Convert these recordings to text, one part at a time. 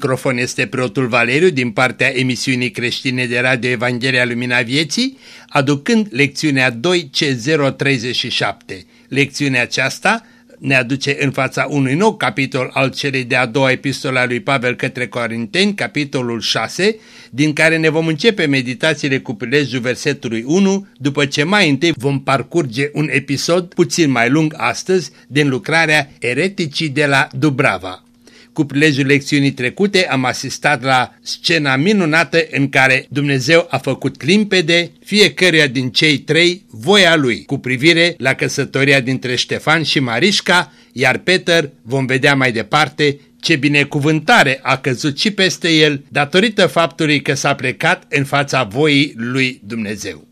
La microfon este preotul Valeriu din partea emisiunii creștine de Radio Evanghelia Lumina Vieții, aducând lecțiunea 2C037. Lecțiunea aceasta ne aduce în fața unui nou capitol al celei de-a doua epistole a lui Pavel către Corinteni, capitolul 6, din care ne vom începe meditațiile cu prilejul versetului 1, după ce mai întâi vom parcurge un episod puțin mai lung astăzi din lucrarea Ereticii de la Dubrava. Cu prilejul lecțiunii trecute am asistat la scena minunată în care Dumnezeu a făcut limpede fiecăruia din cei trei voia lui cu privire la căsătoria dintre Ștefan și Marișca, iar Peter vom vedea mai departe ce binecuvântare a căzut și peste el datorită faptului că s-a plecat în fața voii lui Dumnezeu.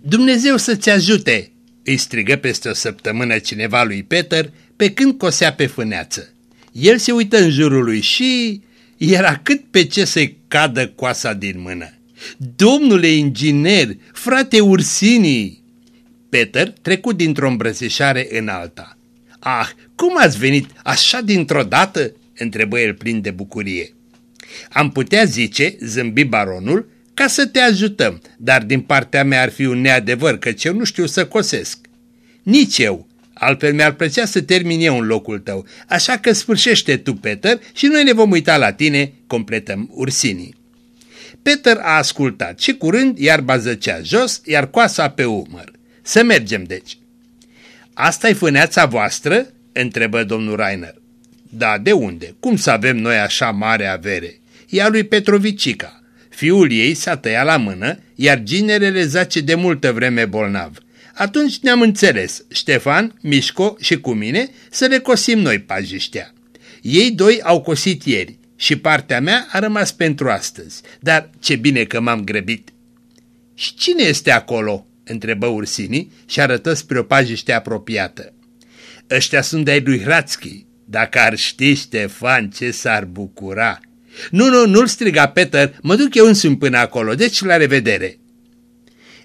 Dumnezeu să-ți ajute, îi strigă peste o săptămână cineva lui Peter pe când cosea pe fâneață. El se uită în jurul lui și era cât pe ce să-i cadă coasa din mână. Domnule inginer, frate Ursinii! Peter trecut dintr-o îmbrățișare în alta. Ah, cum ați venit așa dintr-o dată?" întrebă el plin de bucurie. Am putea zice, zâmbi baronul, ca să te ajutăm, dar din partea mea ar fi un neadevăr, căci eu nu știu să cosesc. Nici eu, altfel mi-ar plăcea să termin eu în locul tău, așa că sfârșește tu, Peter, și noi ne vom uita la tine, completăm ursinii. Peter a ascultat și curând iarba zăcea jos, iar coasa pe umăr. Să mergem, deci. Asta-i fâneața voastră?" întrebă domnul Rainer. Da, de unde? Cum să avem noi așa mare avere? Ea lui Petrovicica. Fiul ei s-a tăiat la mână, iar ginerele zace de multă vreme bolnav. Atunci ne-am înțeles, Ștefan, Mișco și cu mine, să le cosim noi pajiștea. Ei doi au cosit ieri și partea mea a rămas pentru astăzi, dar ce bine că m-am grăbit. Și cine este acolo?" întrebă Ursini și arătă spre o pajiște apropiată. Ăștia sunt de-ai lui Hrațchi. Dacă ar ști Ștefan ce s-ar bucura. Nu, nu, nu-l striga Peter, mă duc eu însumi până acolo, deci la revedere.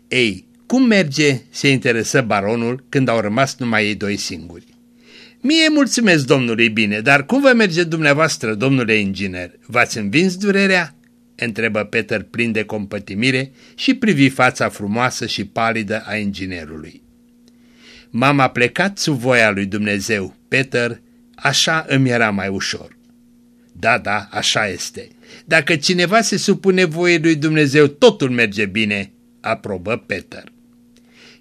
Ei, cum merge? se interesă baronul când au rămas numai ei doi singuri. Mie mulțumesc domnului bine, dar cum vă merge dumneavoastră, domnule inginer? V-ați învins durerea? întrebă Peter plin de compătimire și privi fața frumoasă și palidă a inginerului. M-am aplecat sub voia lui Dumnezeu, Peter, așa îmi era mai ușor. Da, da, așa este. Dacă cineva se supune voiei lui Dumnezeu, totul merge bine, aprobă Peter.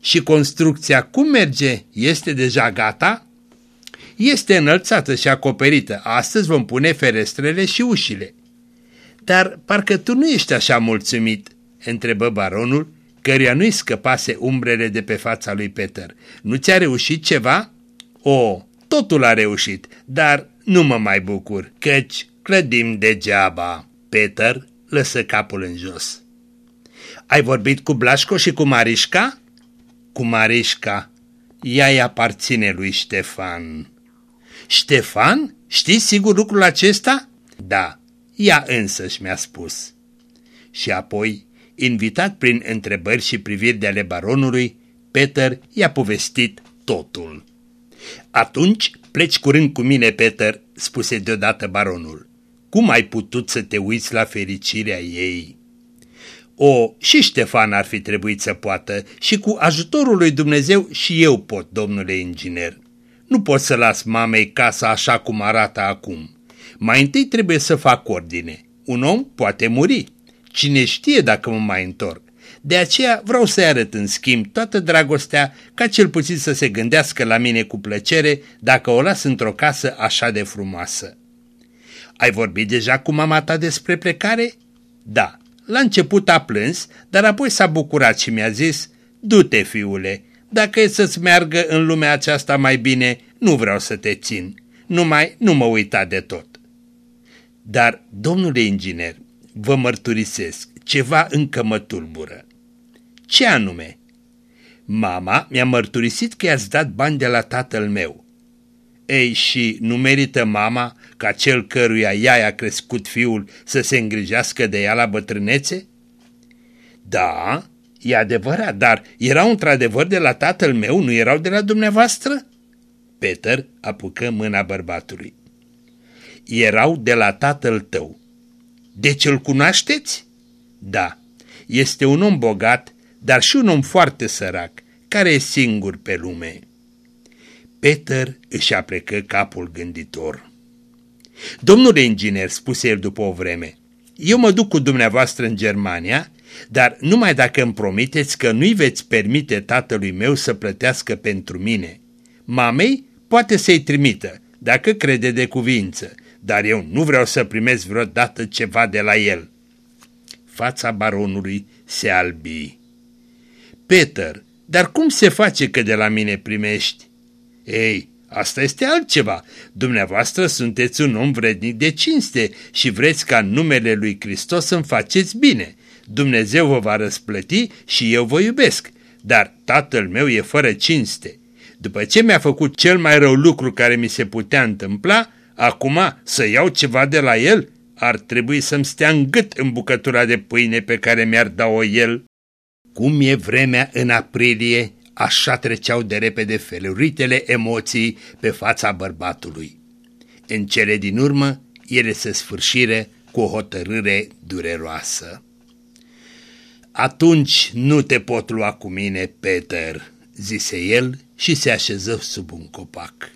Și construcția cum merge? Este deja gata? Este înălțată și acoperită. Astăzi vom pune ferestrele și ușile. Dar parcă tu nu ești așa mulțumit, întrebă baronul, căruia nu-i scăpase umbrele de pe fața lui Peter. Nu ți-a reușit ceva? O, totul a reușit, dar nu mă mai bucur, căci clădim degeaba. Peter lăsă capul în jos. Ai vorbit cu Blașco și cu Marișca? Cu Marișca. Ea îi aparține lui Ștefan. Ștefan? Știi sigur lucrul acesta? Da, ea însăși mi-a spus. Și apoi, invitat prin întrebări și priviri de ale baronului, Peter i-a povestit totul. Atunci pleci curând cu mine, Peter, spuse deodată baronul. Cum ai putut să te uiți la fericirea ei? O, și Ștefan ar fi trebuit să poată și cu ajutorul lui Dumnezeu și eu pot, domnule inginer. Nu pot să las mamei casa așa cum arată acum. Mai întâi trebuie să fac ordine. Un om poate muri. Cine știe dacă mă mai întorc. De aceea vreau să-i arăt în schimb toată dragostea ca cel puțin să se gândească la mine cu plăcere dacă o las într-o casă așa de frumoasă. Ai vorbit deja cu mama ta despre plecare? Da. La început a plâns, dar apoi s-a bucurat și mi-a zis, du-te fiule, dacă e să-ți meargă în lumea aceasta mai bine, nu vreau să te țin. Numai nu mă uita de tot. Dar, domnule inginer, vă mărturisesc, ceva încă mă tulbură. Ce anume? Mama mi-a mărturisit că i-ați dat bani de la tatăl meu. Ei, și nu merită mama ca cel căruia ea i-a crescut fiul să se îngrijească de ea la bătrânețe? Da, e adevărat, dar erau într-adevăr de la tatăl meu, nu erau de la dumneavoastră? Peter apucă mâna bărbatului. erau de la tatăl tău. Deci îl cunoașteți? Da, este un om bogat, dar și un om foarte sărac, care e singur pe lume. Peter își aplecă capul gânditor. Domnule inginer, spuse el după o vreme, eu mă duc cu dumneavoastră în Germania, dar numai dacă îmi promiteți că nu-i veți permite tatălui meu să plătească pentru mine. Mamei poate să-i trimită, dacă crede de cuvință, dar eu nu vreau să primesc vreodată ceva de la el. Fața baronului se albi. Peter, dar cum se face că de la mine primești? Ei, asta este altceva. Dumneavoastră sunteți un om vrednic de cinste și vreți ca numele lui Hristos să-mi faceți bine. Dumnezeu vă va răsplăti și eu vă iubesc, dar tatăl meu e fără cinste. După ce mi-a făcut cel mai rău lucru care mi se putea întâmpla, acum să iau ceva de la el? Ar trebui să-mi stea în gât în bucătura de pâine pe care mi-ar da-o el. Cum e vremea în aprilie, așa treceau de repede feluritele emoții pe fața bărbatului. În cele din urmă, ele se sfârșire cu o hotărâre dureroasă. Atunci nu te pot lua cu mine, Peter, zise el și se așeză sub un copac.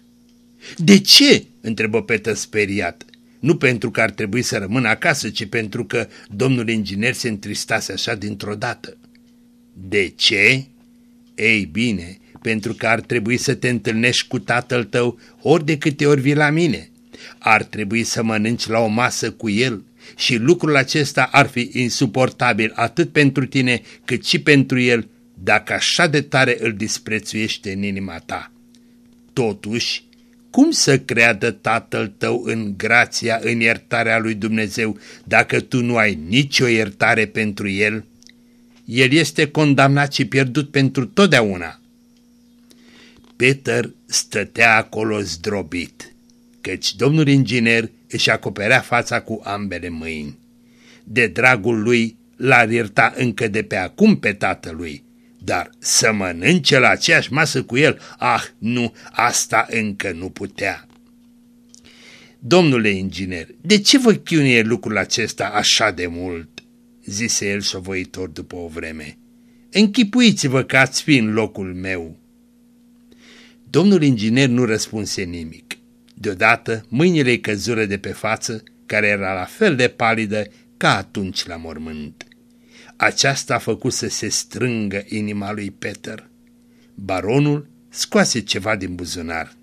De ce? întrebă Peter speriat. Nu pentru că ar trebui să rămână acasă, ci pentru că domnul inginer se întristase așa dintr-o dată. De ce? Ei bine, pentru că ar trebui să te întâlnești cu tatăl tău ori de câte ori vii la mine. Ar trebui să mănânci la o masă cu el și lucrul acesta ar fi insuportabil atât pentru tine cât și pentru el dacă așa de tare îl disprețuiește în inima ta. Totuși, cum să creadă tatăl tău în grația, în iertarea lui Dumnezeu, dacă tu nu ai nicio iertare pentru el? El este condamnat și pierdut pentru totdeauna. Peter stătea acolo zdrobit, căci domnul inginer își acoperea fața cu ambele mâini. De dragul lui l-ar ierta încă de pe acum pe tatălui, dar să mănânce la aceeași masă cu el, ah, nu, asta încă nu putea. Domnule inginer, de ce vă chiunie lucrul acesta așa de mult? Zise el șovăitor după o vreme. Închipuiți-vă că ați fi în locul meu. Domnul inginer nu răspunse nimic. Deodată mâinile căzură de pe față, care era la fel de palidă ca atunci la mormânt. Aceasta a făcut să se strângă inima lui Peter. Baronul scoase ceva din buzunar.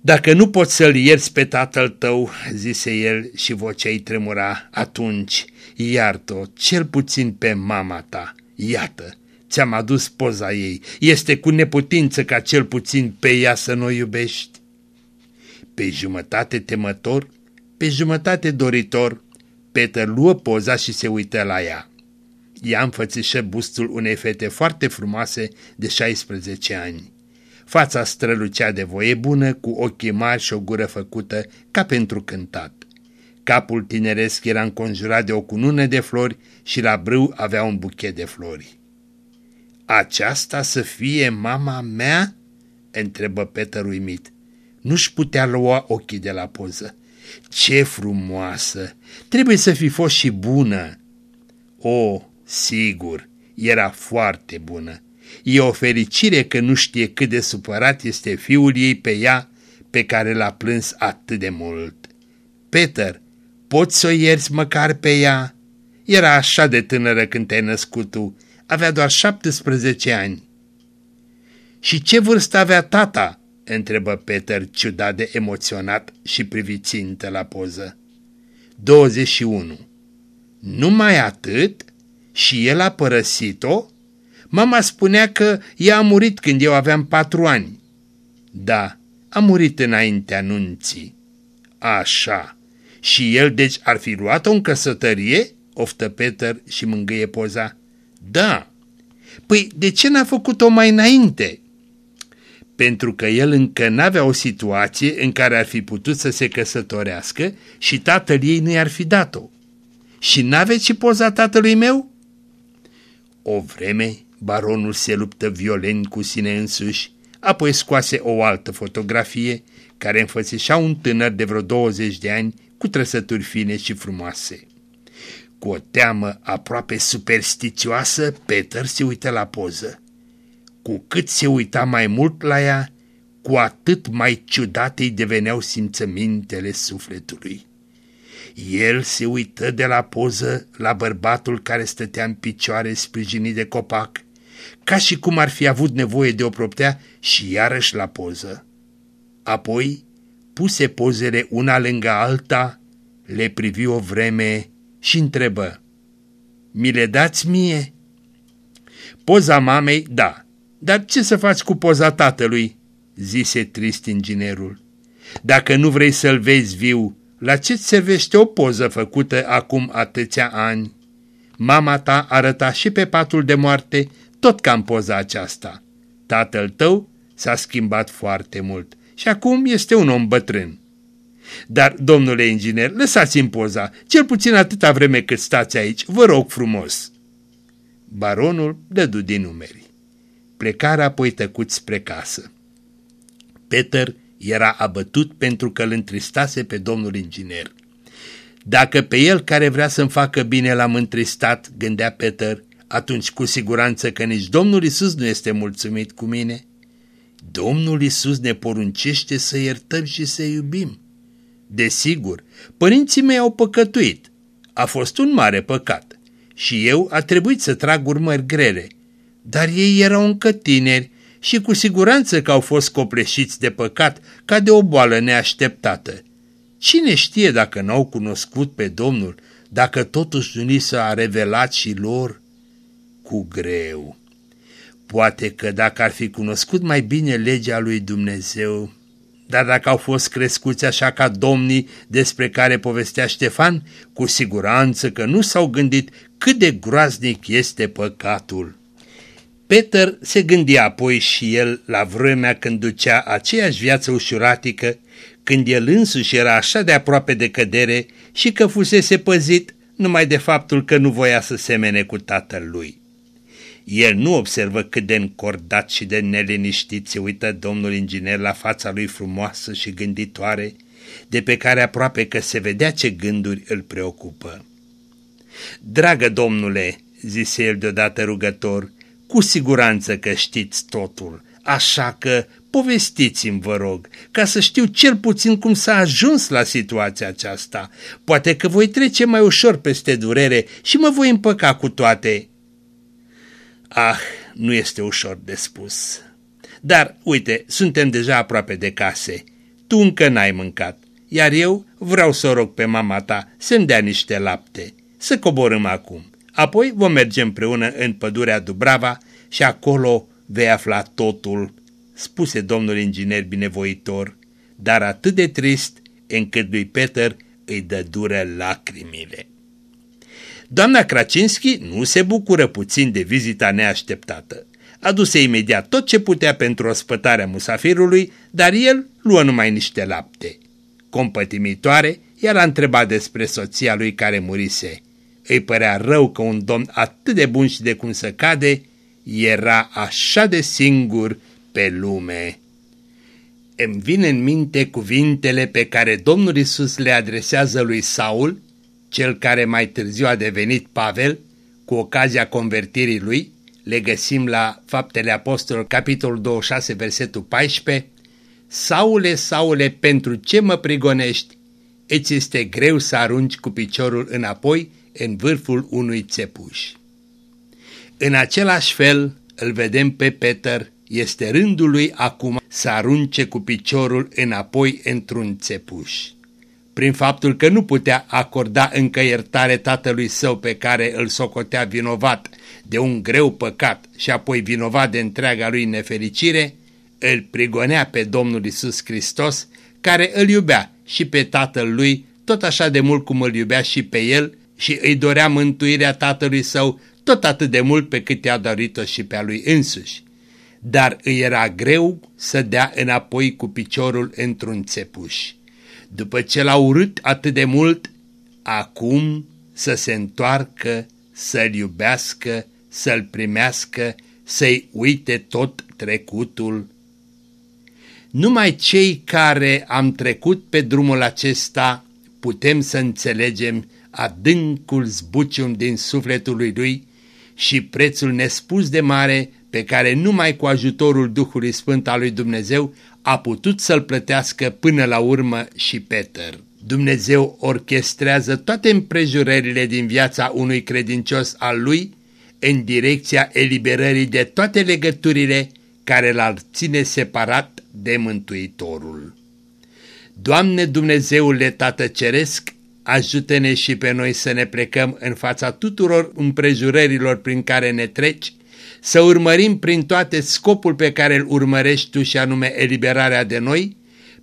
Dacă nu poți să-l ierți pe tatăl tău, zise el și vocea îi tremura, atunci iartă-o, cel puțin pe mama ta. Iată, ți-am adus poza ei. Este cu neputință ca cel puțin pe ea să nu o iubești. Pe jumătate temător, pe jumătate doritor, Peter luă poza și se uită la ea. Ea înfățișă bustul unei fete foarte frumoase de 16 ani. Fața strălucea de voie bună, cu ochii mari și o gură făcută ca pentru cântat. Capul tineresc era înconjurat de o cunună de flori și la brâu avea un buchet de flori. Aceasta să fie mama mea?" întrebă Peter uimit. Nu-și putea lua ochii de la poză. Ce frumoasă! Trebuie să fi fost și bună. O, sigur, era foarte bună. E o fericire că nu știe cât de supărat este fiul ei pe ea, pe care l-a plâns atât de mult. Peter, poți să o ierți măcar pe ea? Era așa de tânără când te-ai născut tu, avea doar 17 ani. Și ce vârstă avea tata? întrebă Peter ciudat de emoționat și privițintă la poză. 21. Numai atât? Și el a părăsit-o? Mama spunea că ea a murit când eu aveam patru ani. Da, a murit înainte anunții. Așa. Și el deci ar fi luat-o în căsătărie? Oftă Peter și mângâie poza. Da. Păi de ce n-a făcut-o mai înainte? pentru că el încă n-avea o situație în care ar fi putut să se căsătorească și tatăl ei nu i-ar fi dat-o. Și n-aveți și poza tatălui meu? O vreme, baronul se luptă violent cu sine însuși, apoi scoase o altă fotografie, care înfățișa un tânăr de vreo 20 de ani cu trăsături fine și frumoase. Cu o teamă aproape superstițioasă, Peter se uită la poză. Cu cât se uita mai mult la ea, cu atât mai ciudate îi deveneau simțămintele sufletului. El se uită de la poză la bărbatul care stătea în picioare sprijinit de copac, ca și cum ar fi avut nevoie de o proptea și iarăși la poză. Apoi puse pozele una lângă alta, le privi o vreme și întrebă, Mi le dați mie?" Poza mamei, da, dar ce să faci cu poza tatălui?" zise trist inginerul. Dacă nu vrei să-l vezi viu, la ce-ți servește o poză făcută acum atâția ani? Mama ta arăta și pe patul de moarte tot ca în poza aceasta. Tatăl tău s-a schimbat foarte mult și acum este un om bătrân. Dar, domnule inginer, lăsați-mi poza, cel puțin atâta vreme cât stați aici, vă rog frumos. Baronul dădu din numeri. Plecarea apoi tăcut spre casă. Peter era abătut pentru că îl întristase pe domnul inginer. Dacă pe el care vrea să-mi facă bine l-am întristat, gândea Peter, atunci cu siguranță că nici Domnul Isus nu este mulțumit cu mine. Domnul Isus ne poruncește să iertăm și să iubim. Desigur, părinții mei au păcătuit. A fost un mare păcat. Și eu a trebuit să trag urmări grele. Dar ei erau încă tineri și cu siguranță că au fost copleșiți de păcat ca de o boală neașteptată. Cine știe dacă n-au cunoscut pe Domnul, dacă totuși nu li s-a revelat și lor? Cu greu. Poate că dacă ar fi cunoscut mai bine legea lui Dumnezeu, dar dacă au fost crescuți așa ca domnii despre care povestea Ștefan, cu siguranță că nu s-au gândit cât de groaznic este păcatul. Peter se gândea apoi și el la vremea când ducea aceeași viață ușuratică, când el însuși era așa de aproape de cădere și că fusese păzit numai de faptul că nu voia să semene cu tatăl lui. El nu observă cât de încordat și de neliniștit se uită domnul inginer la fața lui frumoasă și gânditoare, de pe care aproape că se vedea ce gânduri îl preocupă. Dragă domnule, zise el deodată rugător, cu siguranță că știți totul, așa că povestiți-mi, vă rog, ca să știu cel puțin cum s-a ajuns la situația aceasta. Poate că voi trece mai ușor peste durere și mă voi împăca cu toate. Ah, nu este ușor de spus. Dar, uite, suntem deja aproape de case. Tu încă n-ai mâncat, iar eu vreau să o rog pe mama ta să-mi dea niște lapte. Să coborâm acum. Apoi vom merge împreună în pădurea Dubrava și acolo vei afla totul, spuse domnul inginer binevoitor, dar atât de trist încât lui Peter îi dă dură lacrimile. Doamna Kracinski nu se bucură puțin de vizita neașteptată. Aduse imediat tot ce putea pentru ospătarea musafirului, dar el luă numai niște lapte. Compătimitoare, el a întrebat despre soția lui care murise. Îi părea rău că un domn atât de bun și de cum să cade era așa de singur pe lume. Îmi vin în minte cuvintele pe care Domnul Isus le adresează lui Saul, cel care mai târziu a devenit Pavel, cu ocazia convertirii lui, le găsim la Faptele Apostolilor, capitolul 26, versetul 14, Saule, Saule, pentru ce mă prigonești? Îți este greu să arunci cu piciorul înapoi în vârful unui țepuș. În același fel îl vedem pe Peter, este rândul lui acum să arunce cu piciorul înapoi într-un țepuș. Prin faptul că nu putea acorda încă iertare tatălui său pe care îl socotea vinovat de un greu păcat și apoi vinovat de întreaga lui nefericire, îl prigonea pe Domnul Isus Hristos, care îl iubea și pe tatăl lui tot așa de mult cum îl iubea și pe el și îi dorea mântuirea tatălui său tot atât de mult pe cât i-a dorit-o și pe a lui însuși. Dar îi era greu să dea înapoi cu piciorul într-un țepuș. După ce l-a urât atât de mult, acum să se întoarcă, să-l iubească, să-l primească, să-i uite tot trecutul. Numai cei care am trecut pe drumul acesta putem să înțelegem adâncul zbucium din sufletul lui lui și prețul nespus de mare pe care numai cu ajutorul Duhului Sfânt al lui Dumnezeu a putut să-l plătească până la urmă și Peter. Dumnezeu orchestrează toate împrejurările din viața unui credincios al lui în direcția eliberării de toate legăturile care l-ar ține separat de Mântuitorul. Doamne Dumnezeule Tată Ceresc, ajută-ne și pe noi să ne plecăm în fața tuturor împrejurărilor prin care ne treci, să urmărim prin toate scopul pe care îl urmărești Tu și anume eliberarea de noi,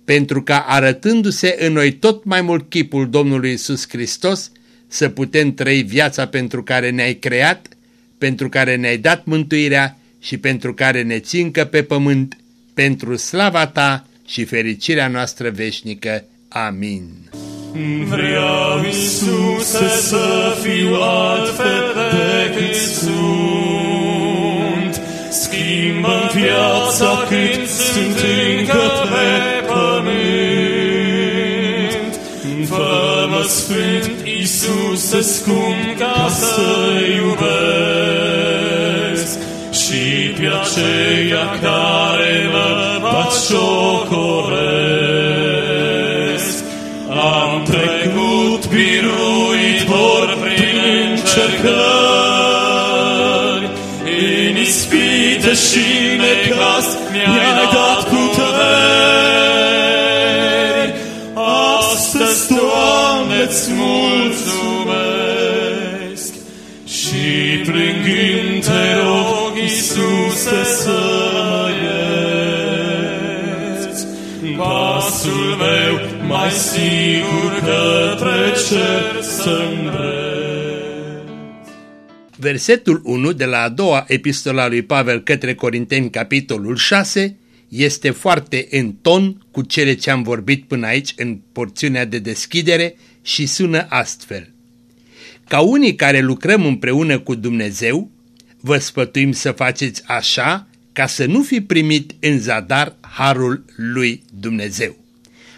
pentru ca arătându-se în noi tot mai mult chipul Domnului Isus Hristos, să putem trăi viața pentru care ne-ai creat, pentru care ne-ai dat mântuirea și pentru care ne țincă pe pământ, pentru slava Ta și fericirea noastră veșnică. Amin. Vreau, Iisuse, să fiu altfel decât sunt. Schimbă viața cât sunt încă pe pământ. Fă-mă sfânt, Iisuse, scump, ca să iubesc. Și pe aceea care mă bat și necas mi-ai dat puteri. Astăzi, Doamne, îți mulțumesc și plângând te rog, Iisuse, să mă ierți. Pasul meu mai sigur către cer să-mi Versetul 1 de la a doua epistola lui Pavel către Corinteni, capitolul 6, este foarte în ton cu cele ce am vorbit până aici în porțiunea de deschidere și sună astfel. Ca unii care lucrăm împreună cu Dumnezeu, vă sfătuim să faceți așa ca să nu fi primit în zadar harul lui Dumnezeu.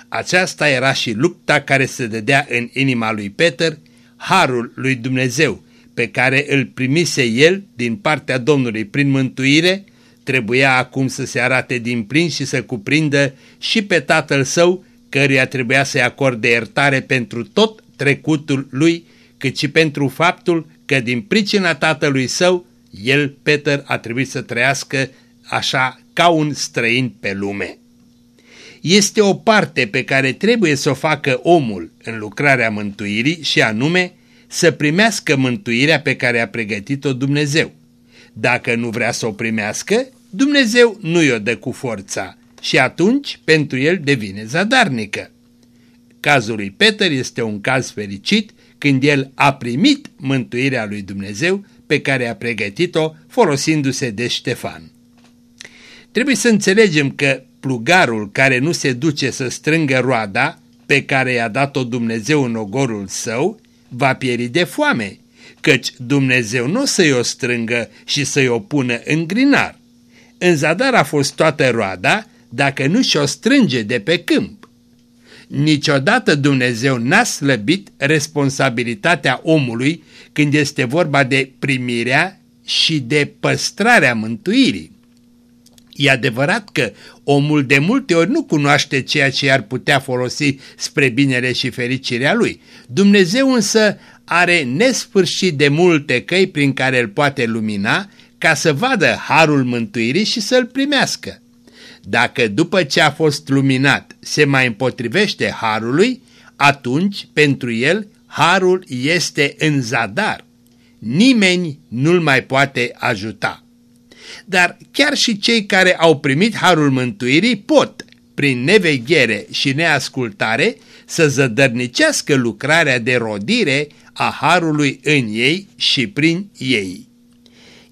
Aceasta era și lupta care se dădea în inima lui Peter, harul lui Dumnezeu, pe care îl primise el din partea Domnului prin mântuire, trebuia acum să se arate din plin și să cuprindă și pe tatăl său, căruia trebuia să-i acorde iertare pentru tot trecutul lui, cât și pentru faptul că din pricina tatălui său, el, Peter, a trebuit să trăiască așa ca un străin pe lume. Este o parte pe care trebuie să o facă omul în lucrarea mântuirii și anume să primească mântuirea pe care a pregătit-o Dumnezeu. Dacă nu vrea să o primească, Dumnezeu nu i-o dă cu forța și atunci pentru el devine zadarnică. Cazul lui Peter este un caz fericit când el a primit mântuirea lui Dumnezeu pe care a pregătit-o folosindu-se de Ștefan. Trebuie să înțelegem că plugarul care nu se duce să strângă roada pe care i-a dat-o Dumnezeu în ogorul său va pieri de foame, căci Dumnezeu nu o să-i o strângă și să-i o pună în grinar. În zadar a fost toată roada dacă nu și-o strânge de pe câmp. Niciodată Dumnezeu n-a slăbit responsabilitatea omului când este vorba de primirea și de păstrarea mântuirii. E adevărat că omul de multe ori nu cunoaște ceea ce ar putea folosi spre binele și fericirea lui. Dumnezeu însă are nesfârșit de multe căi prin care îl poate lumina ca să vadă harul mântuirii și să-l primească. Dacă după ce a fost luminat se mai împotrivește harului, atunci pentru el harul este în zadar. Nimeni nu-l mai poate ajuta. Dar chiar și cei care au primit harul mântuirii pot, prin neveghere și neascultare, să zădărnicească lucrarea de rodire a harului în ei și prin ei.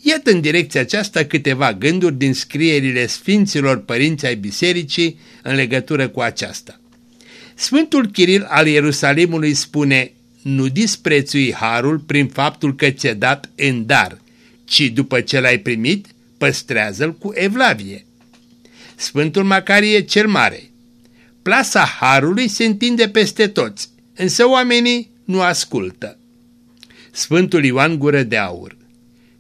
Iată în direcția aceasta câteva gânduri din scrierile Sfinților Părinți ai Bisericii în legătură cu aceasta. Sfântul Chiril al Ierusalimului spune, nu disprețui harul prin faptul că ți-e dat în dar, ci după ce l-ai primit, păstrează-l cu evlavie. Sfântul Macarie cel Mare. Plasa Harului se întinde peste toți, însă oamenii nu ascultă. Sfântul Ioan Gură de Aur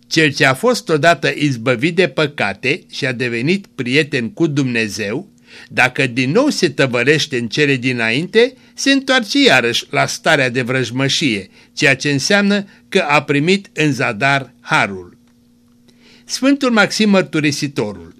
Cel ce a fost odată izbăvit de păcate și a devenit prieten cu Dumnezeu, dacă din nou se tăvărește în cele dinainte, se întoarce iarăși la starea de vrăjmășie, ceea ce înseamnă că a primit în zadar harul. Sfântul Maxim Mărturisitorul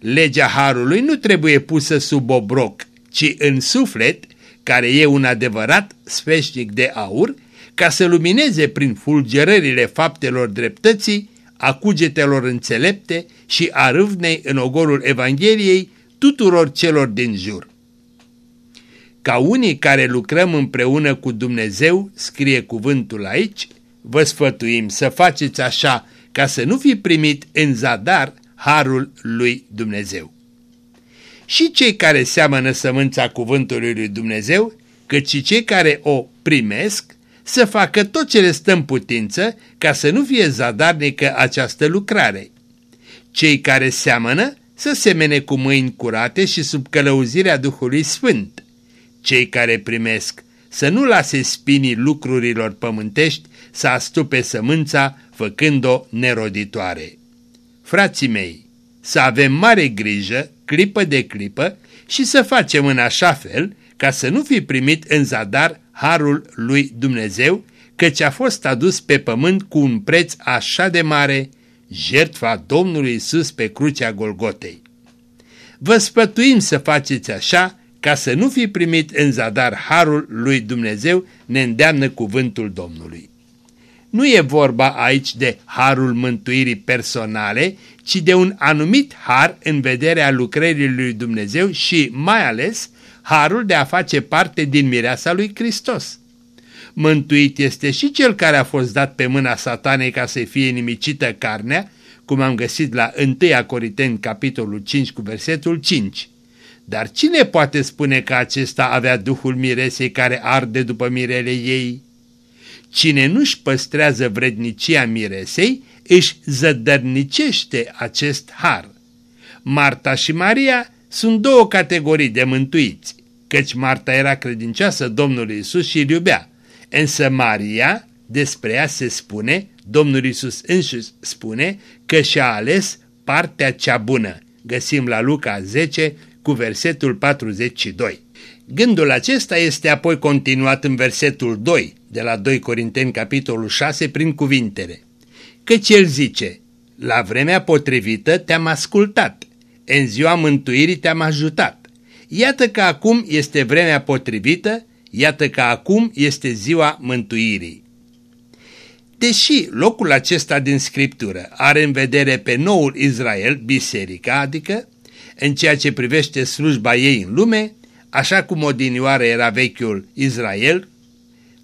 Legea harului nu trebuie pusă sub obroc, ci în suflet, care e un adevărat sfeșnic de aur, ca să lumineze prin fulgerările faptelor dreptății, a cugetelor înțelepte și a râvnei în ogorul Evangheliei tuturor celor din jur. Ca unii care lucrăm împreună cu Dumnezeu, scrie cuvântul aici, vă sfătuim să faceți așa ca să nu fi primit în zadar harul lui Dumnezeu. Și cei care seamănă sămânța cuvântului lui Dumnezeu, cât și cei care o primesc, să facă tot ce le stă în putință ca să nu fie zadarnică această lucrare. Cei care seamănă să semene cu mâini curate și sub călăuzirea Duhului Sfânt. Cei care primesc să nu lase spinii lucrurilor pământești să astupe sămânța făcând-o neroditoare. Frații mei, să avem mare grijă, clipă de clipă, și să facem în așa fel ca să nu fi primit în zadar harul lui Dumnezeu, căci a fost adus pe pământ cu un preț așa de mare, jertfa Domnului Isus pe crucea Golgotei. Vă spătuim să faceți așa, ca să nu fi primit în zadar harul lui Dumnezeu, ne îndeamnă cuvântul Domnului. Nu e vorba aici de harul mântuirii personale, ci de un anumit har în vederea lucrării lui Dumnezeu și, mai ales, harul de a face parte din mireasa lui Hristos. Mântuit este și cel care a fost dat pe mâna satanei ca să fie nimicită carnea, cum am găsit la 1 Corinteni, capitolul 5, cu versetul 5. Dar cine poate spune că acesta avea Duhul miresei care arde după mirele ei? Cine nu-și păstrează vrednicia miresei, își zădărnicește acest har. Marta și Maria sunt două categorii de mântuiți, căci Marta era credincioasă Domnului Isus și îl iubea, însă Maria, despre ea se spune, Domnul Isus însuși spune că și-a ales partea cea bună. Găsim la Luca 10 cu versetul 42. Gândul acesta este apoi continuat în versetul 2 de la 2 Corinteni capitolul 6 prin cuvintele. Căci el zice, la vremea potrivită te-am ascultat, în ziua mântuirii te-am ajutat. Iată că acum este vremea potrivită, iată că acum este ziua mântuirii. Deși locul acesta din Scriptură are în vedere pe noul Israel, biserica, adică, în ceea ce privește slujba ei în lume, așa cum odinioară era vechiul Israel,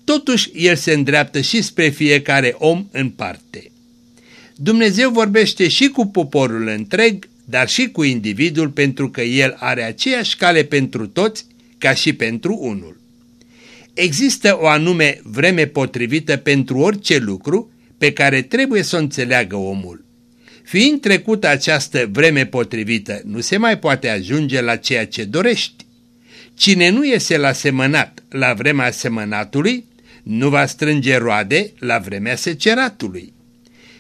totuși el se îndreaptă și spre fiecare om în parte. Dumnezeu vorbește și cu poporul întreg, dar și cu individul pentru că el are aceeași cale pentru toți ca și pentru unul. Există o anume vreme potrivită pentru orice lucru pe care trebuie să o înțeleagă omul. Fiind trecută această vreme potrivită, nu se mai poate ajunge la ceea ce dorești. Cine nu iese la semănat la vremea semănatului, nu va strânge roade la vremea seceratului.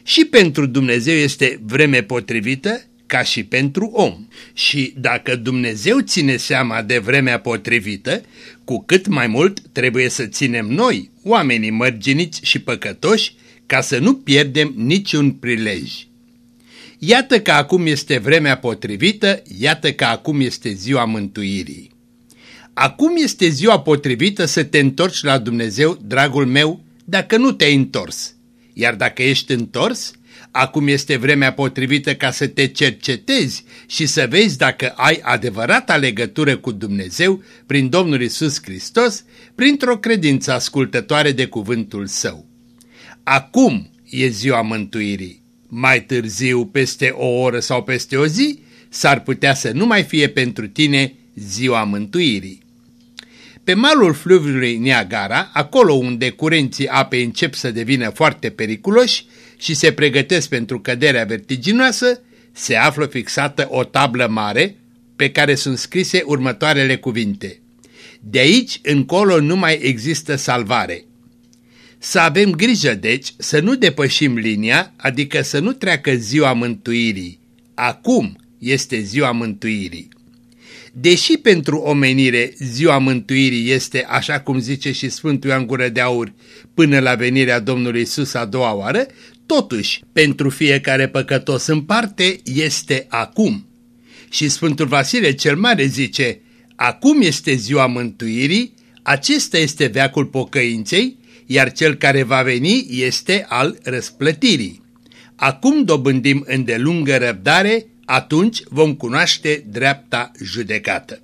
Și pentru Dumnezeu este vreme potrivită ca și pentru om. Și dacă Dumnezeu ține seama de vremea potrivită, cu cât mai mult trebuie să ținem noi, oamenii mărginiți și păcătoși, ca să nu pierdem niciun prilej. Iată că acum este vremea potrivită, iată că acum este ziua mântuirii. Acum este ziua potrivită să te întorci la Dumnezeu, dragul meu, dacă nu te-ai întors. Iar dacă ești întors, acum este vremea potrivită ca să te cercetezi și să vezi dacă ai adevărata legătură cu Dumnezeu prin Domnul Isus Hristos, printr-o credință ascultătoare de cuvântul Său. Acum e ziua mântuirii. Mai târziu, peste o oră sau peste o zi, s-ar putea să nu mai fie pentru tine ziua mântuirii. Pe malul fluviului Niagara, acolo unde curenții apei încep să devină foarte periculoși și se pregătesc pentru căderea vertiginoasă, se află fixată o tablă mare, pe care sunt scrise următoarele cuvinte. De aici încolo nu mai există salvare. Să avem grijă, deci, să nu depășim linia, adică să nu treacă ziua mântuirii. Acum este ziua mântuirii. Deși pentru omenire ziua mântuirii este, așa cum zice și Sfântul Ioan Gură de Aur, până la venirea Domnului Isus a doua oară, totuși, pentru fiecare păcătos în parte, este acum. Și Sfântul Vasile cel Mare zice, acum este ziua mântuirii, acesta este veacul pocăinței, iar cel care va veni este al răsplătirii. Acum dobândim îndelungă răbdare, atunci vom cunoaște dreapta judecată.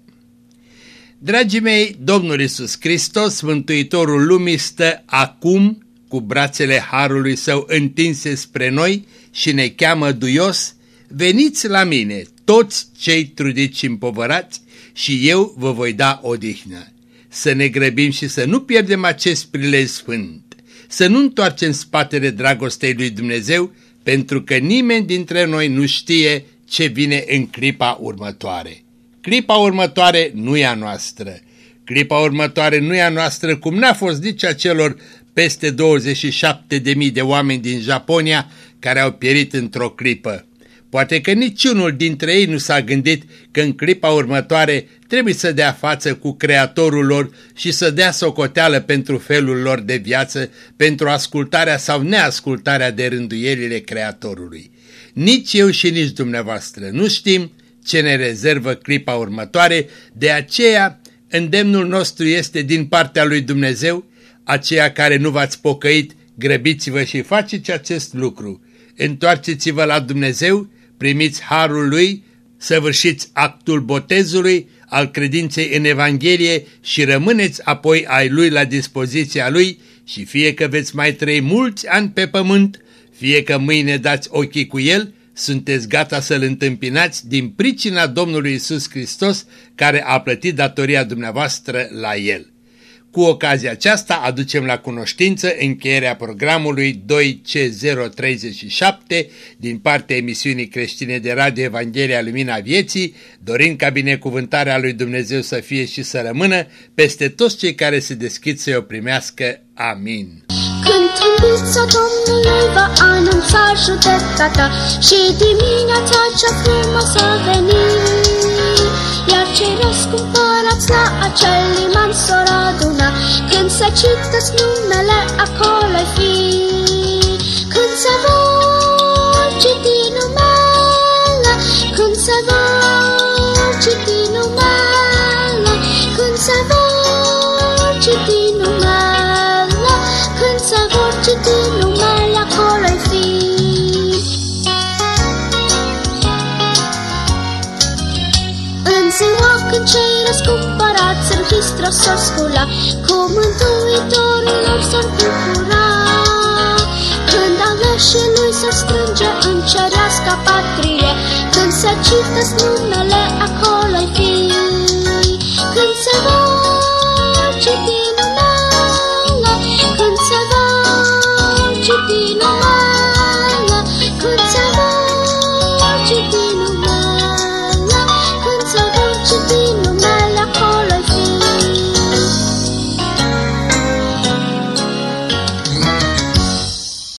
Dragii mei, Domnul Isus Hristos, Mântuitorul lumii, stă acum cu brațele Harului Său întinse spre noi și ne cheamă duios, veniți la mine, toți cei trudiți și împovărați, și eu vă voi da odihnă. Să ne grăbim și să nu pierdem acest prilej sfânt, să nu întoarcem spatele dragostei lui Dumnezeu, pentru că nimeni dintre noi nu știe ce vine în clipa următoare. Clipa următoare nu e a noastră. Clipa următoare nu e a noastră cum n-a fost nici a celor peste 27.000 de oameni din Japonia care au pierit într-o clipă. Poate că niciunul dintre ei nu s-a gândit că în clipa următoare trebuie să dea față cu Creatorul lor și să dea socoteală pentru felul lor de viață, pentru ascultarea sau neascultarea de rânduielile Creatorului. Nici eu și nici dumneavoastră nu știm ce ne rezervă clipa următoare, de aceea îndemnul nostru este din partea lui Dumnezeu, aceia care nu v-ați pocăit, grăbiți-vă și faceți acest lucru. Întoarceți-vă la Dumnezeu, primiți harul lui, săvârșiți actul botezului, al credinței în Evanghelie și rămâneți apoi ai lui la dispoziția lui și fie că veți mai trăi mulți ani pe pământ, fie că mâine dați ochii cu el, sunteți gata să-L întâmpinați din pricina Domnului Isus Hristos care a plătit datoria dumneavoastră la El. Cu ocazia aceasta aducem la cunoștință încheierea programului 2C037 din partea emisiunii creștine de Radio Evanghelia Lumina Vieții, dorind ca binecuvântarea lui Dumnezeu să fie și să rămână peste toți cei care se deschid să o primească. Amin. Când trâmbița Domnului va anunța judecata și dimineața cea frumoasă veni, iar cei răscumpărați la acel liman s-or aduna, când se citesc numele acolo fi. Când se vor citi numele, când se vor răscumpărați în Hristos s-or scula, cu Mântuitorul lor s-or bucura. Când aleșii lui s-or strânge în cerească patrie, când se cită numele acolo-i fi, când se va citi